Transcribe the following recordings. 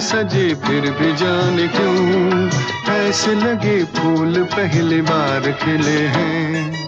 सजे फिर भी जाने क्यों? ऐसे लगे फूल पहली बार खिले हैं।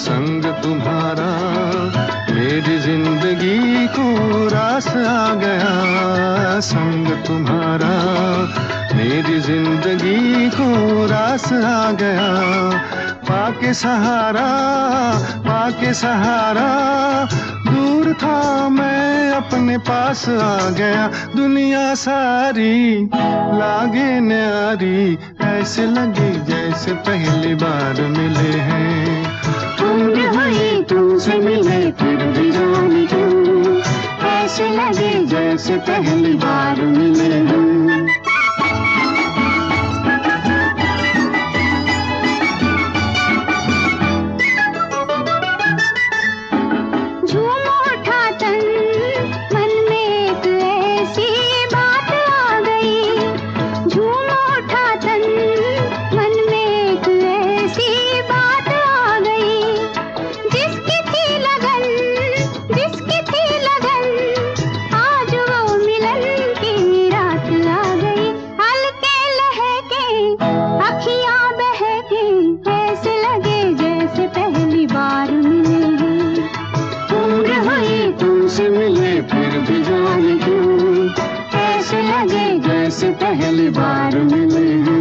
संग तुम्हारा मेरी ज़िंदगी को रास आ गया। संग तुम्हारा मेरी ज़िंदगी को रास आ गया। पाके सहारा पाके सहारा, दूर था मैं, अपने पास आ गया। दुनिया सारी लागे न्यारी, ऐसे लगे जैसे पहली बार मिले हैं। तुमसे मिले फिर भी जाने क्यों? ऐसे लगे जैसे पहली बार मिले। जैसे पहली बार मिले। हैं